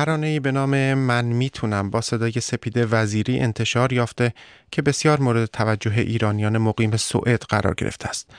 ترانه‌ای به نام من می‌تونم با صدای سپید وزیری انتشار یافته که بسیار مورد توجه ایرانیان مقیم سوئد قرار گرفته است.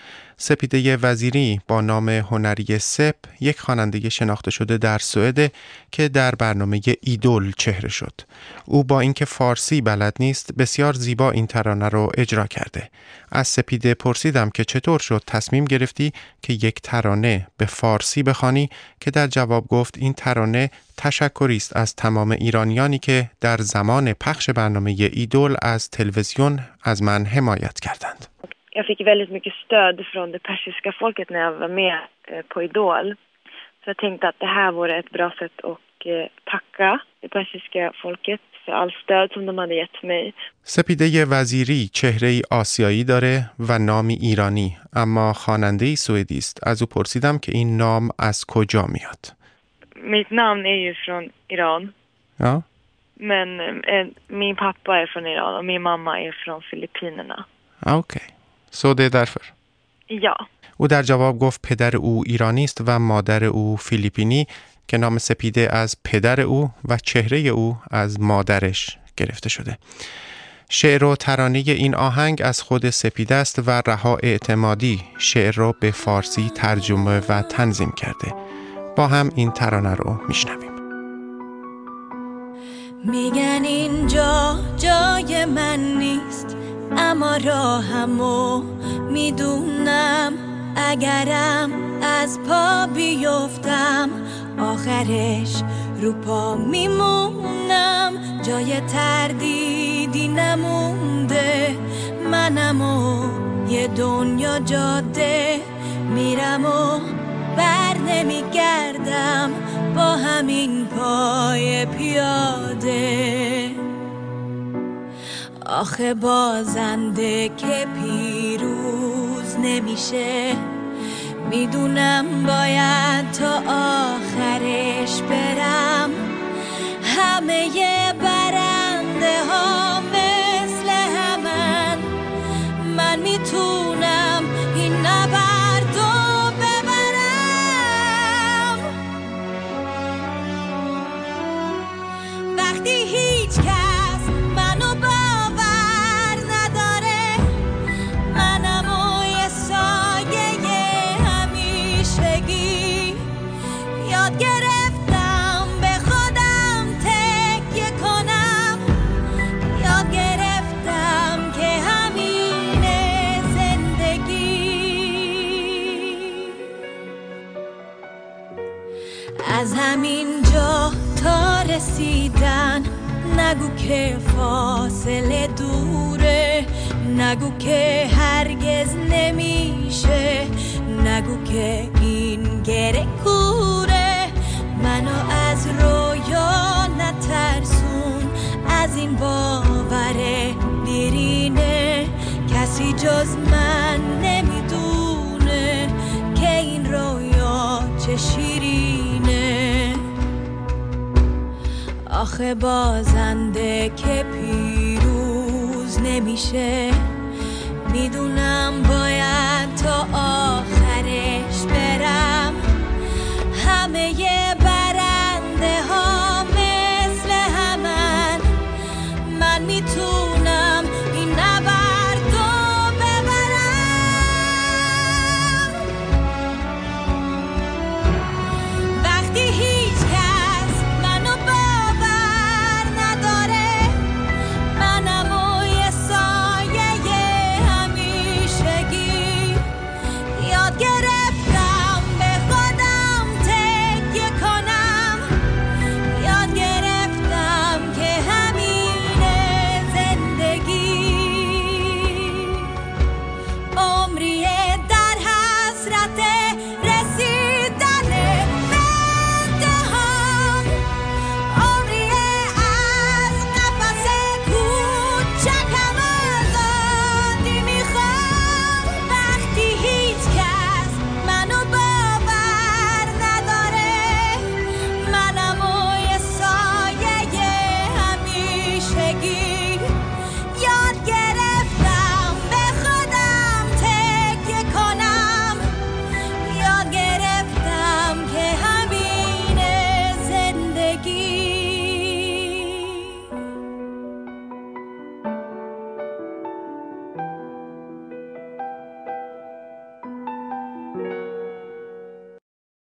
سپیده وزیری با نام هنری سپ یک خواننده شناخته شده در سوئد که در برنامه ایدول چهره شد. او با اینکه فارسی بلد نیست بسیار زیبا این ترانه رو اجرا کرده. از سپیده پرسیدم که چطور شد تصمیم گرفتی که یک ترانه به فارسی بخوانی که در جواب گفت این ترانه تشکری است از تمام ایرانیانی که در زمان پخش برنامه ایدول از تلویزیون از من حمایت کردند. Jag fick väldigt mycket stöd från det persiska folket när jag var med eh, på Idol. Så jag tänkte att det här vore ett bra sätt att eh, tacka det persiska folket för all stöd som de hade gett mig. سپیده وزیری چهره ای آسیایی داره و نامی ایرانی اما خواننده ای سوئدی است از او پرسیدم که این نام از کجا میاد Mitt namn är ju från Iran. Ja, Men eh, min pappa är från Iran och min mamma är från Filippinerna. اوکی سو Är därför Ja, او در جواب گفت پدر او ایرانی است و مادر او فیلیپینی که نام سپیده از پدر او و چهره او از مادرش گرفته شده. شعر و ترانه این آهنگ از خود سپیده است و رها اعتمادی شعر را به فارسی ترجمه و تنظیم کرده. با هم این ترانه رو میشنویم. میگن اینجا جای من نیست. اما راهمو می‌دونم. اگرم از پا بیفتم آخرش رو پا میمونم. جای تردیدی نمونده. منم و یه دنیا جاده. میرم و بر نمیگردم. با همین پای پیاده. آخه بازنده که پیروز نمیشه. می‌دونم باید تا آخرش برم. همه از همین جا تا رسیدن نگو که فاصله دوره نگو که هرگز نمیشه نگو که این گره کوره. منو از رویا نترسون از این باور دیرینه. کسی جز من نمی‌دونه که این رویا چه آخه بازنده که پیروز نمیشه. می‌دونم باید تا